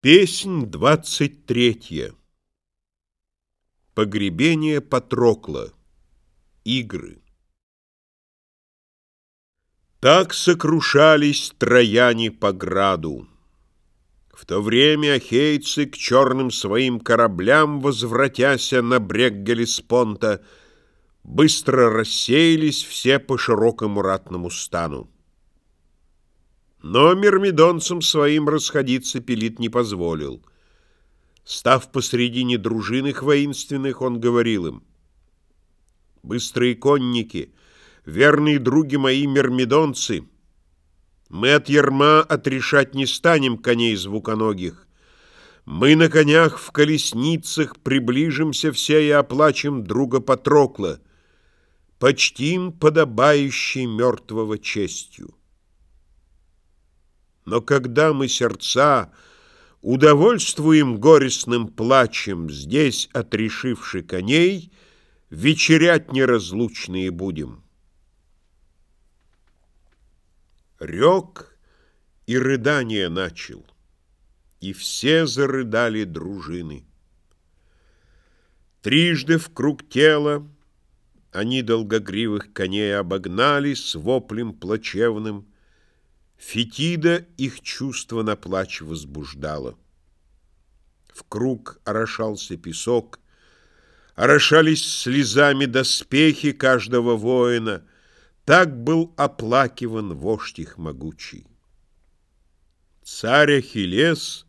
Песнь двадцать третья. Погребение Патрокла. Игры. Так сокрушались трояне по граду. В то время ахейцы к черным своим кораблям, возвратяся на брег Гелеспонта, быстро рассеялись все по широкому ратному стану. Но мирмидонцам своим расходиться Пелит не позволил. Став посредине дружин их воинственных, он говорил им, «Быстрые конники, верные други мои мирмидонцы, мы от ярма отрешать не станем коней звуконогих. Мы на конях в колесницах приближимся все и оплачем друга Патрокла, почтим подобающей мертвого честью. Но когда мы сердца удовольствуем горестным плачем, Здесь, отрешивши коней, вечерять неразлучные будем. Рек и рыдание начал, и все зарыдали дружины. Трижды в круг тела они долгогривых коней обогнали с воплем плачевным, Фетида их чувство на плач возбуждала. В круг орошался песок, Орошались слезами доспехи каждого воина, Так был оплакиван вождь их могучий. Царь Ахиллес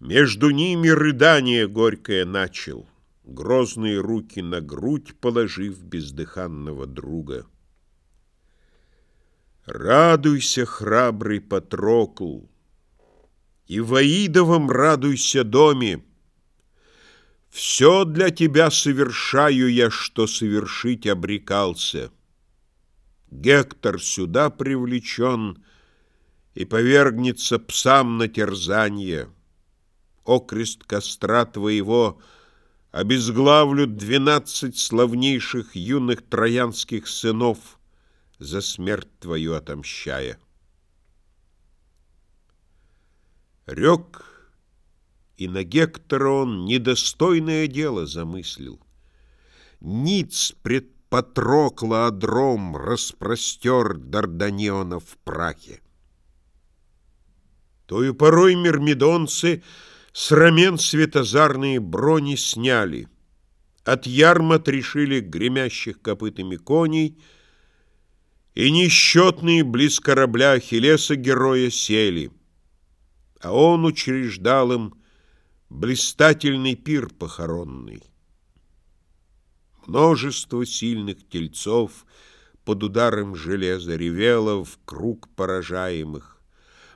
между ними рыдание горькое начал, Грозные руки на грудь положив бездыханного друга. Радуйся, храбрый Патрокл, И в Аидовом радуйся доме. Все для тебя совершаю я, что совершить обрекался. Гектор сюда привлечен И повергнется псам на терзанье. Окрест костра твоего Обезглавлют двенадцать славнейших юных троянских сынов — за смерть твою отомщая. Рек, и на Гектора он недостойное дело замыслил. Ниц пред Патрокла одром распростер Дарданиона в прахе. Тою порой мирмидонцы с рамен светозарные брони сняли, от ярма решили гремящих копытами коней — и несчетные близ корабля Ахиллеса героя сели, а он учреждал им блистательный пир похоронный. Множество сильных тельцов под ударом железа ревело в круг поражаемых,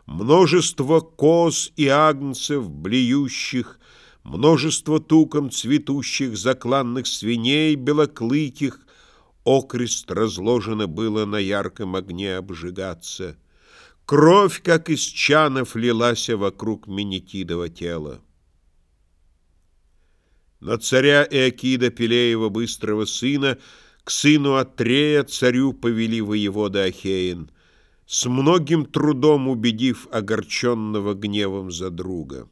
множество коз и агнцев блеющих, множество туком цветущих закланных свиней белоклыких, Окрест разложено было на ярком огне обжигаться. Кровь, как из чанов, лилась вокруг Менетидова тела. Но царя Иокида Пелеева, быстрого сына, к сыну Атрея, царю повели воевода Ахеин, с многим трудом убедив огорченного гневом за друга.